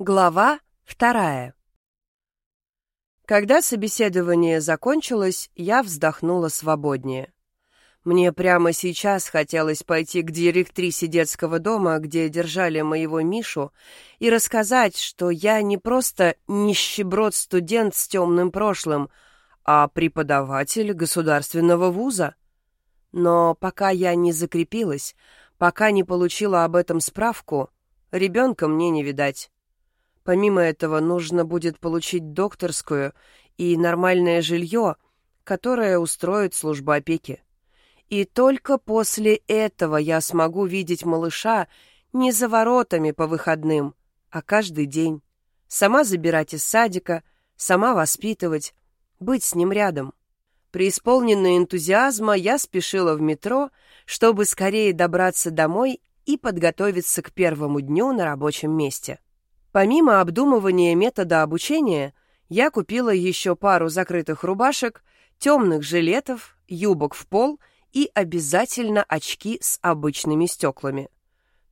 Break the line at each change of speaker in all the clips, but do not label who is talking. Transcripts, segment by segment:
Глава вторая. Когда собеседование закончилось, я вздохнула свободнее. Мне прямо сейчас хотелось пойти к директрисе детского дома, где держали моего Мишу, и рассказать, что я не просто нищеброд-студент с темным прошлым, а преподаватель государственного вуза. Но пока я не закрепилась, пока не получила об этом справку, ребенка мне не видать. Помимо этого, нужно будет получить докторскую и нормальное жилье, которое устроит служба опеки. И только после этого я смогу видеть малыша не за воротами по выходным, а каждый день. Сама забирать из садика, сама воспитывать, быть с ним рядом. Преисполненная энтузиазма, я спешила в метро, чтобы скорее добраться домой и подготовиться к первому дню на рабочем месте. Помимо обдумывания метода обучения, я купила еще пару закрытых рубашек, темных жилетов, юбок в пол и обязательно очки с обычными стеклами.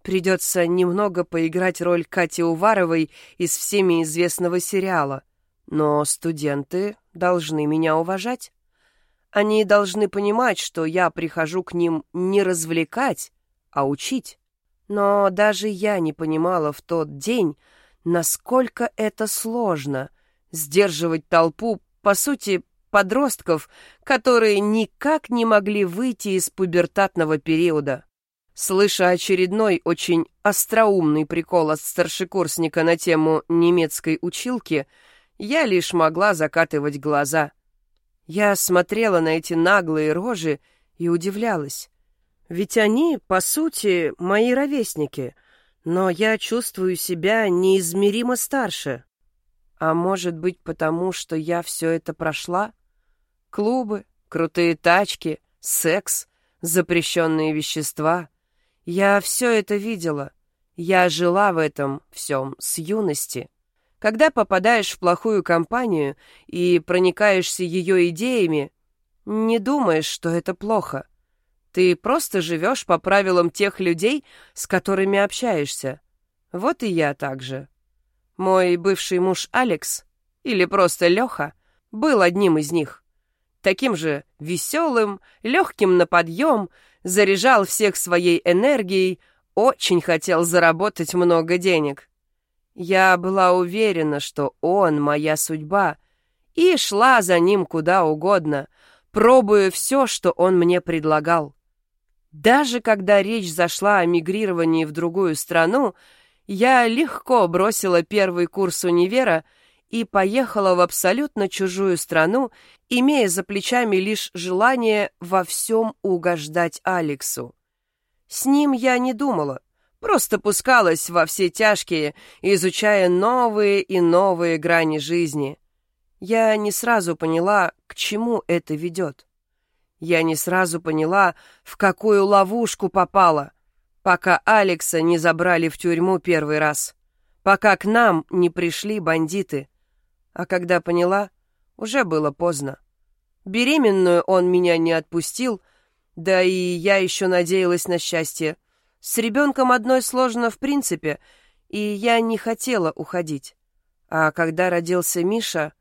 Придется немного поиграть роль Кати Уваровой из всеми известного сериала, но студенты должны меня уважать. Они должны понимать, что я прихожу к ним не развлекать, а учить. Но даже я не понимала в тот день, Насколько это сложно — сдерживать толпу, по сути, подростков, которые никак не могли выйти из пубертатного периода. Слыша очередной очень остроумный прикол от старшекурсника на тему немецкой училки, я лишь могла закатывать глаза. Я смотрела на эти наглые рожи и удивлялась. Ведь они, по сути, мои ровесники — но я чувствую себя неизмеримо старше. А может быть, потому что я все это прошла? Клубы, крутые тачки, секс, запрещенные вещества. Я все это видела. Я жила в этом всем с юности. Когда попадаешь в плохую компанию и проникаешься ее идеями, не думаешь, что это плохо — ты просто живешь по правилам тех людей, с которыми общаешься. Вот и я так же. Мой бывший муж Алекс, или просто Леха, был одним из них. Таким же веселым, легким на подъем, заряжал всех своей энергией, очень хотел заработать много денег. Я была уверена, что он моя судьба, и шла за ним куда угодно, пробуя все, что он мне предлагал. Даже когда речь зашла о мигрировании в другую страну, я легко бросила первый курс универа и поехала в абсолютно чужую страну, имея за плечами лишь желание во всем угождать Алексу. С ним я не думала, просто пускалась во все тяжкие, изучая новые и новые грани жизни. Я не сразу поняла, к чему это ведет. Я не сразу поняла, в какую ловушку попала, пока Алекса не забрали в тюрьму первый раз, пока к нам не пришли бандиты. А когда поняла, уже было поздно. Беременную он меня не отпустил, да и я еще надеялась на счастье. С ребенком одной сложно в принципе, и я не хотела уходить. А когда родился Миша,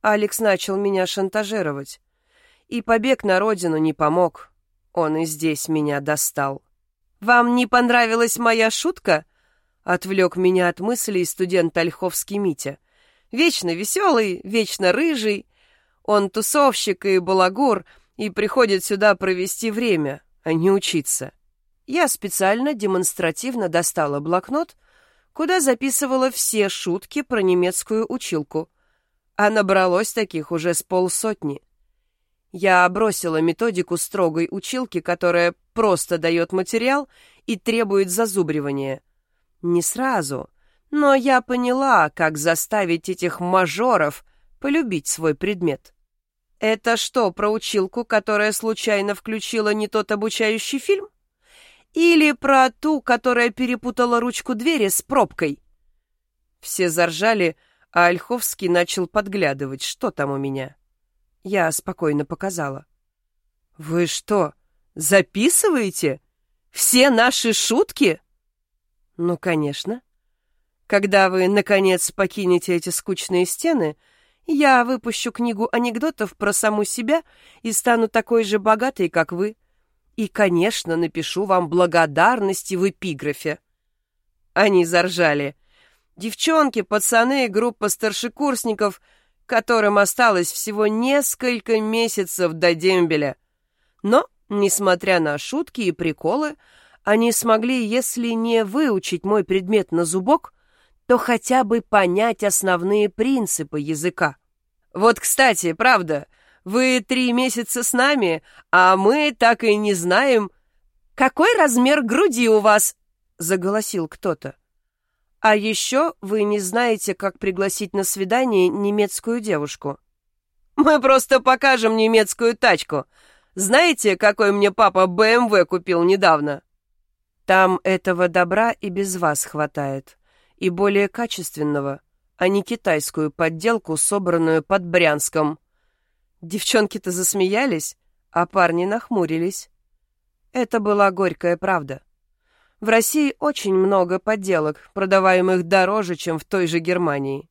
Алекс начал меня шантажировать. И побег на родину не помог. Он и здесь меня достал. «Вам не понравилась моя шутка?» Отвлек меня от мыслей студент Ольховский Митя. Вечно веселый, вечно рыжий. Он тусовщик и балагур, и приходит сюда провести время, а не учиться. Я специально демонстративно достала блокнот, куда записывала все шутки про немецкую училку. А набралось таких уже с полсотни. Я бросила методику строгой училки, которая просто дает материал и требует зазубривания. Не сразу, но я поняла, как заставить этих мажоров полюбить свой предмет. Это что, про училку, которая случайно включила не тот обучающий фильм? Или про ту, которая перепутала ручку двери с пробкой? Все заржали, а Ольховский начал подглядывать, что там у меня. Я спокойно показала. «Вы что, записываете? Все наши шутки?» «Ну, конечно. Когда вы, наконец, покинете эти скучные стены, я выпущу книгу анекдотов про саму себя и стану такой же богатой, как вы. И, конечно, напишу вам благодарности в эпиграфе. Они заржали. Девчонки, пацаны группа старшекурсников, которым осталось всего несколько месяцев до дембеля. Но, несмотря на шутки и приколы, они смогли, если не выучить мой предмет на зубок, то хотя бы понять основные принципы языка. Вот, кстати, правда, вы три месяца с нами, а мы так и не знаем, какой размер груди у вас, заголосил кто-то. А еще вы не знаете, как пригласить на свидание немецкую девушку. Мы просто покажем немецкую тачку. Знаете, какой мне папа БМВ купил недавно? Там этого добра и без вас хватает и более качественного, а не китайскую подделку, собранную под Брянском. Девчонки-то засмеялись, а парни нахмурились. Это была горькая правда. В России очень много подделок, продаваемых дороже, чем в той же Германии.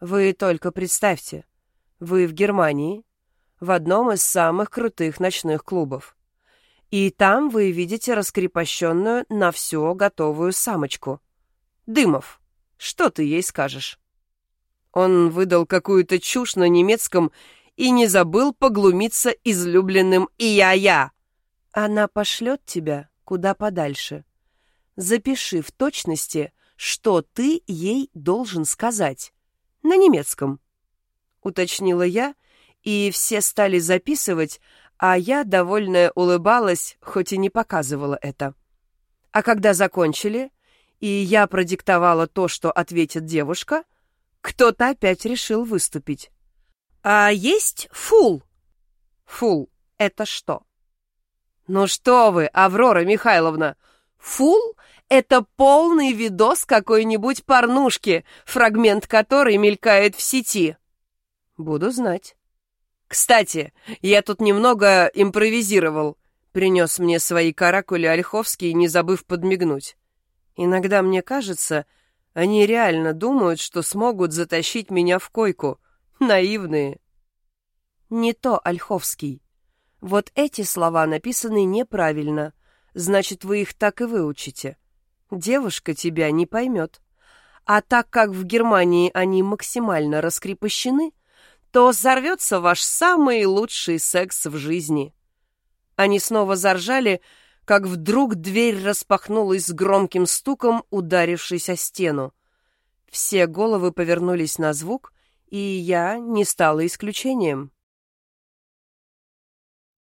Вы только представьте, вы в Германии, в одном из самых крутых ночных клубов. И там вы видите раскрепощенную на все готовую самочку — Дымов, что ты ей скажешь?» Он выдал какую-то чушь на немецком и не забыл поглумиться излюбленным «и-я-я». Она пошлет тебя куда подальше. Запиши в точности, что ты ей должен сказать. На немецком. Уточнила я, и все стали записывать, а я, довольная, улыбалась, хоть и не показывала это. А когда закончили, и я продиктовала то, что ответит девушка, кто-то опять решил выступить. А есть фул? Фул — это что? Ну что вы, Аврора Михайловна, фул — это полный видос какой-нибудь порнушки, фрагмент которой мелькает в сети. Буду знать. Кстати, я тут немного импровизировал. Принес мне свои каракули Ольховский, не забыв подмигнуть. Иногда мне кажется, они реально думают, что смогут затащить меня в койку. Наивные. Не то, Ольховский. Вот эти слова написаны неправильно. Значит, вы их так и выучите. Девушка тебя не поймет. А так как в Германии они максимально раскрепощены, то взорвется ваш самый лучший секс в жизни. Они снова заржали, как вдруг дверь распахнулась с громким стуком, ударившись о стену. Все головы повернулись на звук, и я не стала исключением.